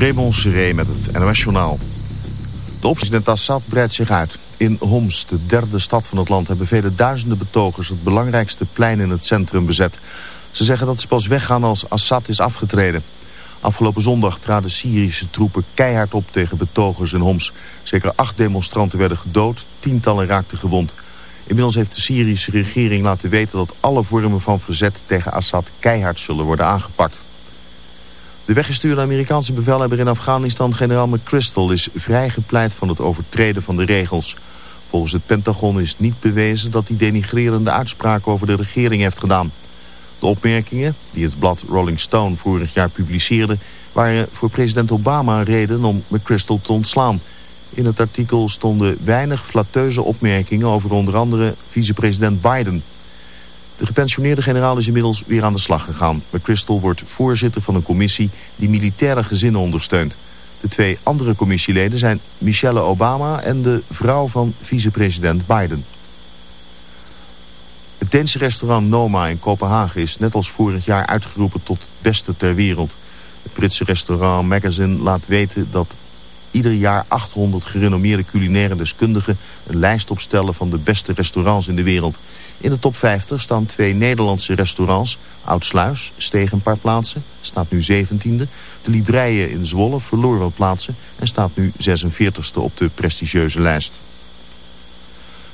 Raymond Seré met het NOS-journaal. De oppresident Assad breidt zich uit. In Homs, de derde stad van het land, hebben vele duizenden betogers het belangrijkste plein in het centrum bezet. Ze zeggen dat ze pas weggaan als Assad is afgetreden. Afgelopen zondag traden Syrische troepen keihard op tegen betogers in Homs. Zeker acht demonstranten werden gedood, tientallen raakten gewond. Inmiddels heeft de Syrische regering laten weten dat alle vormen van verzet tegen Assad keihard zullen worden aangepakt. De weggestuurde Amerikaanse bevelhebber in Afghanistan, generaal McChrystal, is vrijgepleit van het overtreden van de regels. Volgens het Pentagon is niet bewezen dat hij denigrerende uitspraken over de regering heeft gedaan. De opmerkingen, die het blad Rolling Stone vorig jaar publiceerde, waren voor president Obama een reden om McChrystal te ontslaan. In het artikel stonden weinig flatteuze opmerkingen over onder andere vicepresident Biden. De gepensioneerde generaal is inmiddels weer aan de slag gegaan. McChrystal wordt voorzitter van een commissie die militaire gezinnen ondersteunt. De twee andere commissieleden zijn Michelle Obama en de vrouw van vicepresident Biden. Het Deense restaurant Noma in Kopenhagen is net als vorig jaar uitgeroepen tot het beste ter wereld. Het Britse restaurant Magazine laat weten dat ieder jaar 800 gerenommeerde culinaire deskundigen een lijst opstellen van de beste restaurants in de wereld. In de top 50 staan twee Nederlandse restaurants. Oudsluis steeg een paar plaatsen, staat nu 17e. De Libreien in Zwolle verloor wat plaatsen en staat nu 46e op de prestigieuze lijst.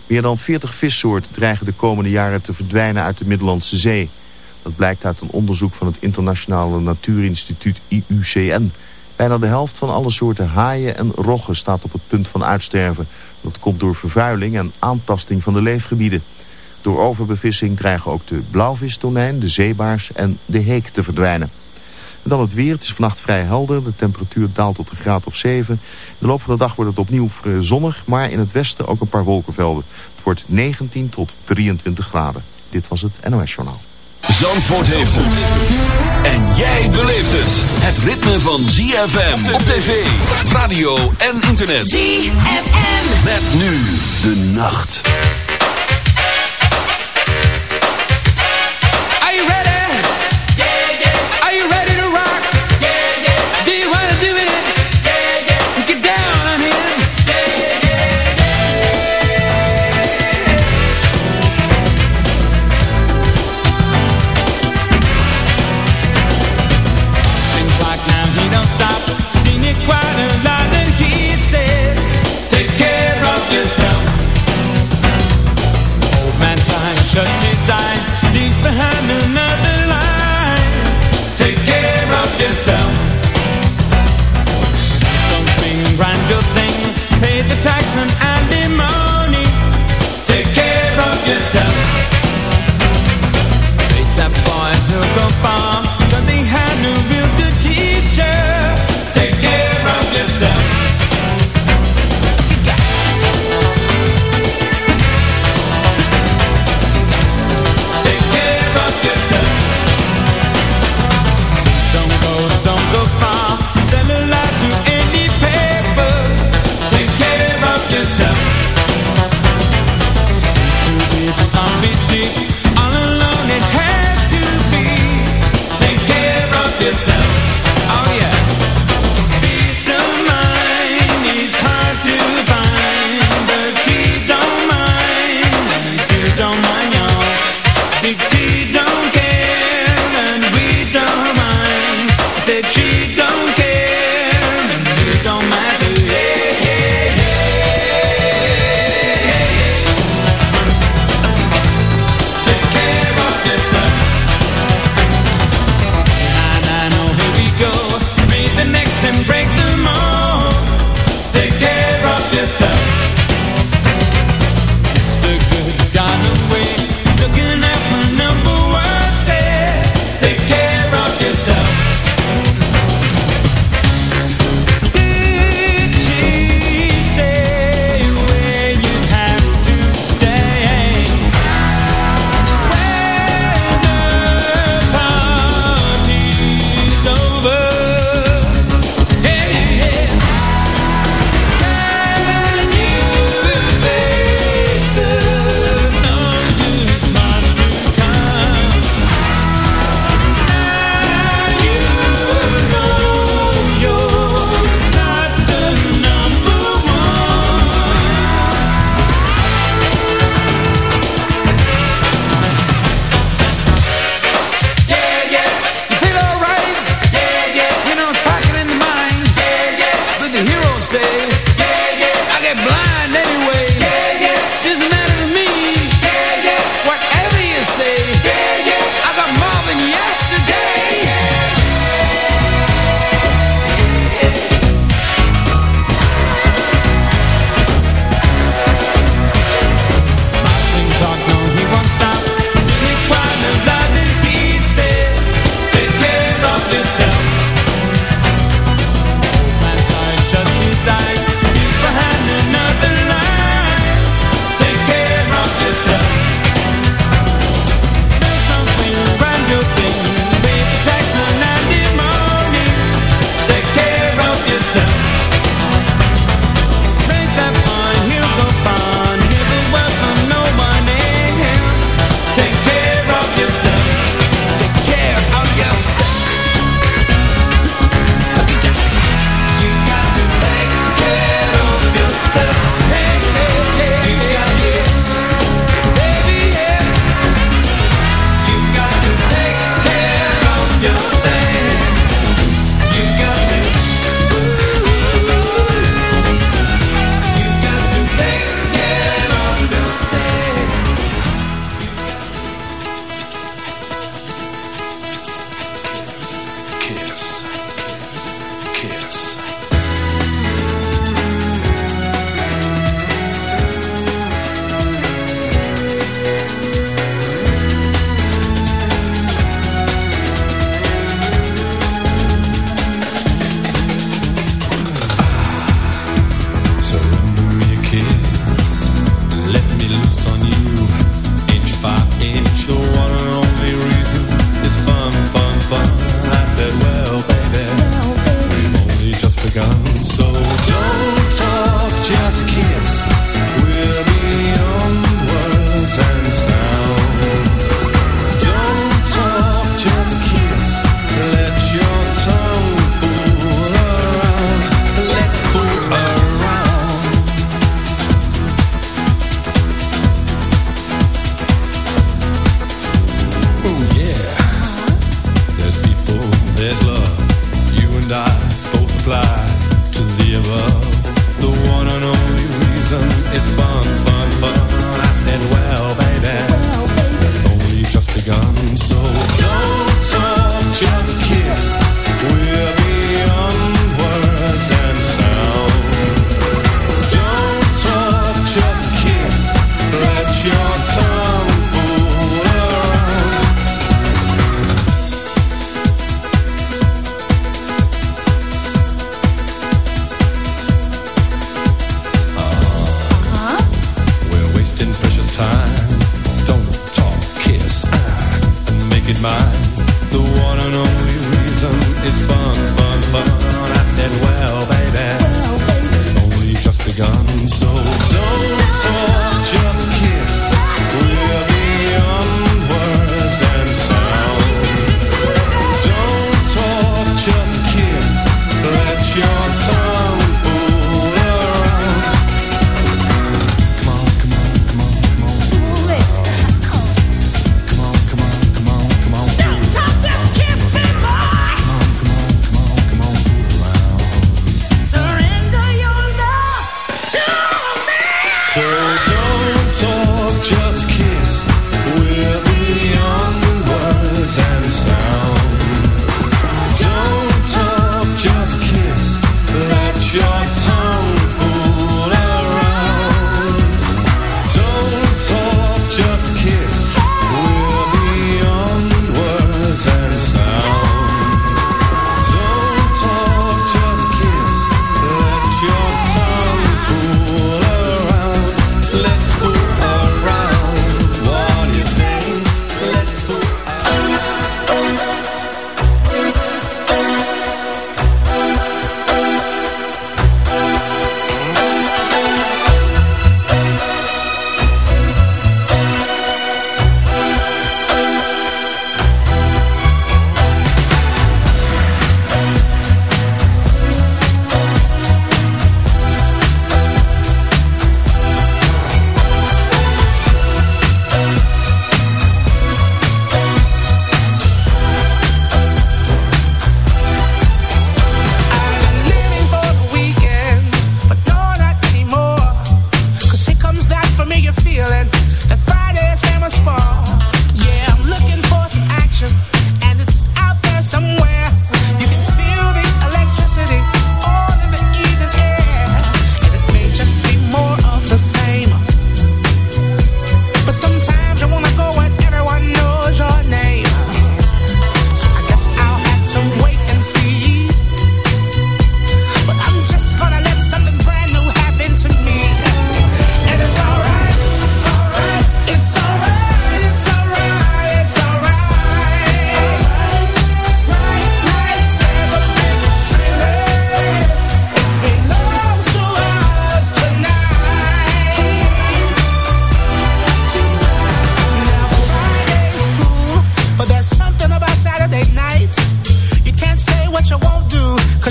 Meer dan 40 vissoorten dreigen de komende jaren te verdwijnen uit de Middellandse Zee. Dat blijkt uit een onderzoek van het Internationale Natuurinstituut IUCN... Bijna de helft van alle soorten haaien en roggen staat op het punt van uitsterven. Dat komt door vervuiling en aantasting van de leefgebieden. Door overbevissing dreigen ook de blauwvistonijn, de zeebaars en de heek te verdwijnen. En dan het weer. Het is vannacht vrij helder. De temperatuur daalt tot een graad of 7. In de loop van de dag wordt het opnieuw zonnig, maar in het westen ook een paar wolkenvelden. Het wordt 19 tot 23 graden. Dit was het NOS Journaal. Zandvoort heeft het. En jij beleeft het. Het ritme van ZFM op tv, radio en internet. ZFM. Met nu de nacht.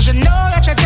you know that you're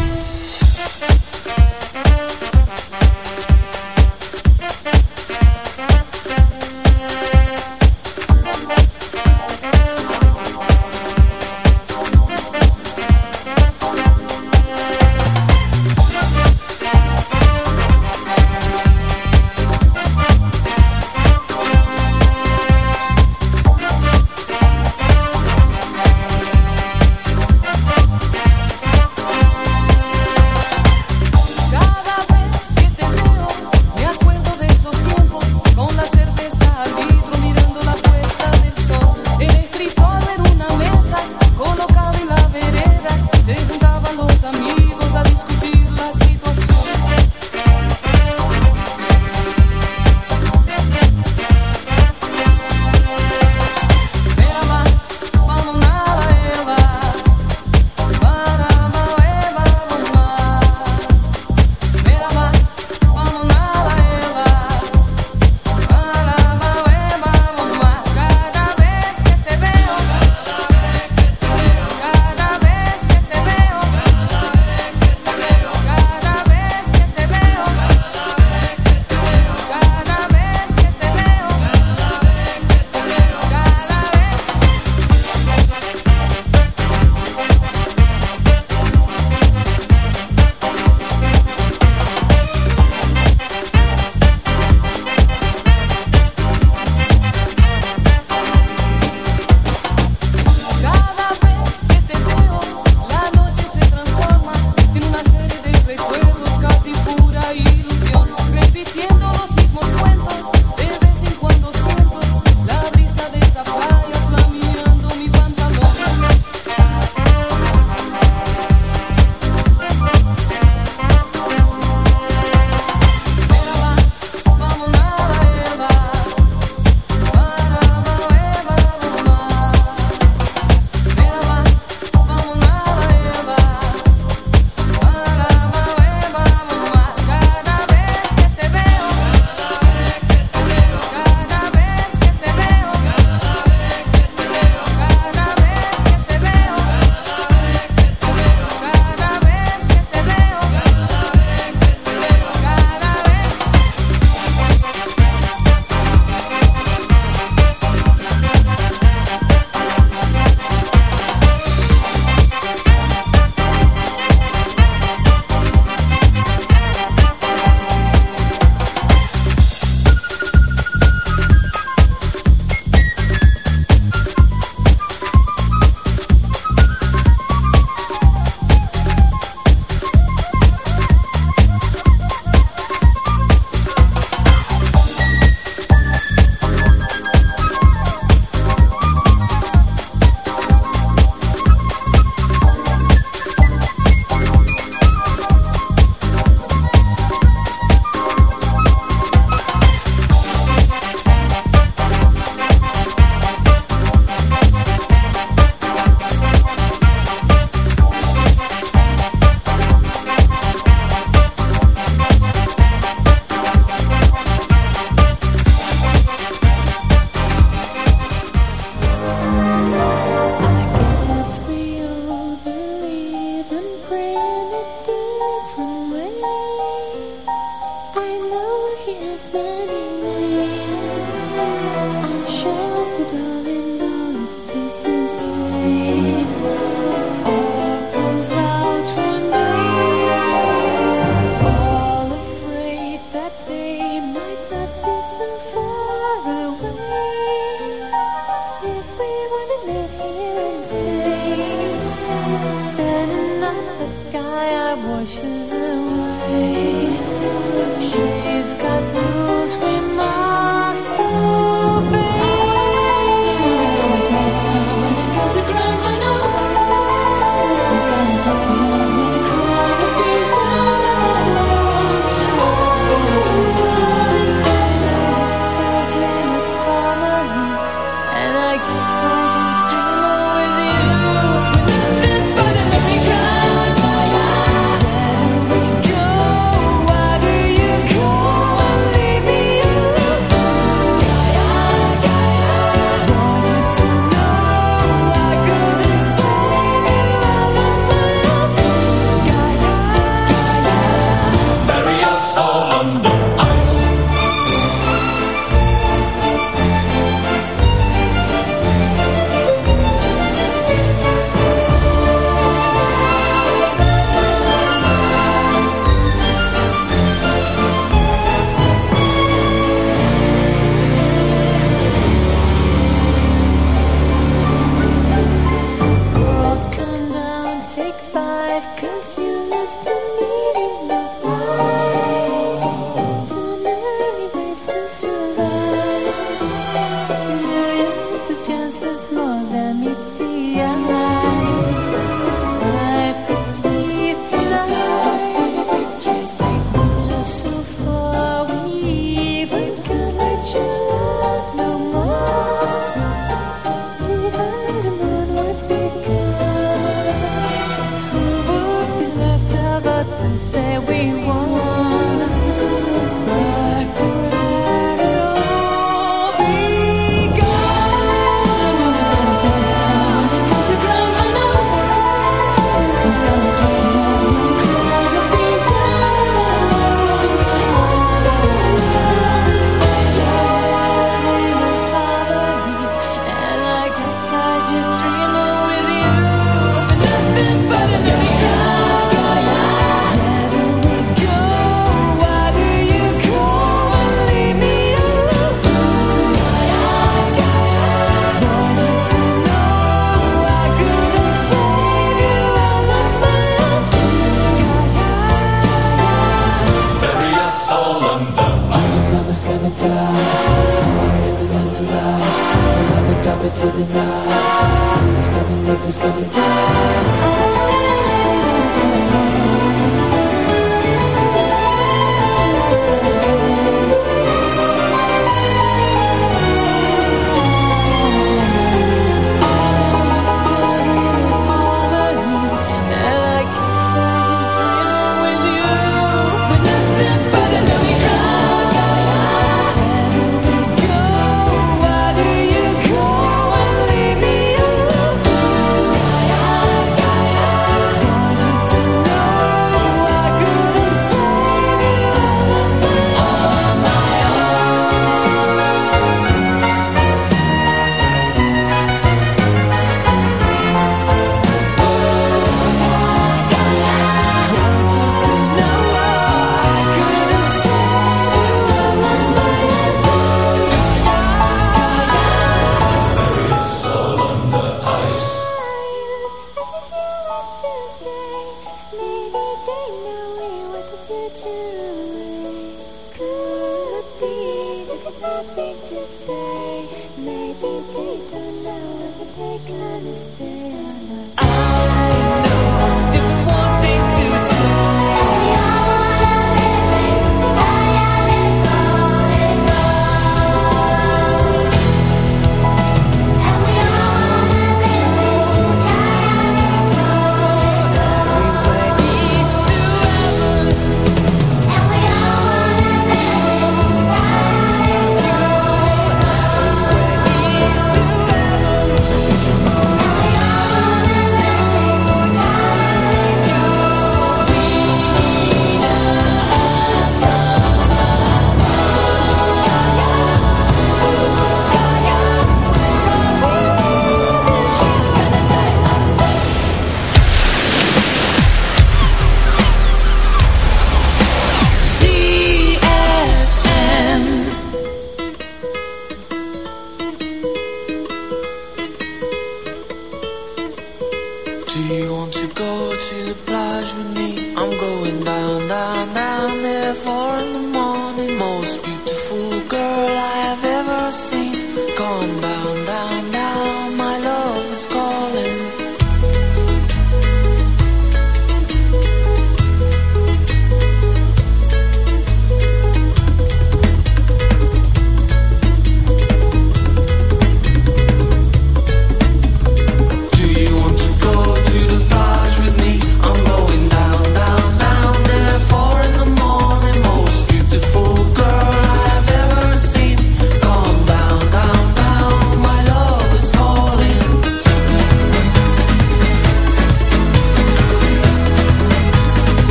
for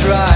try.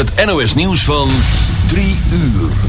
Het NOS nieuws van 3 uur.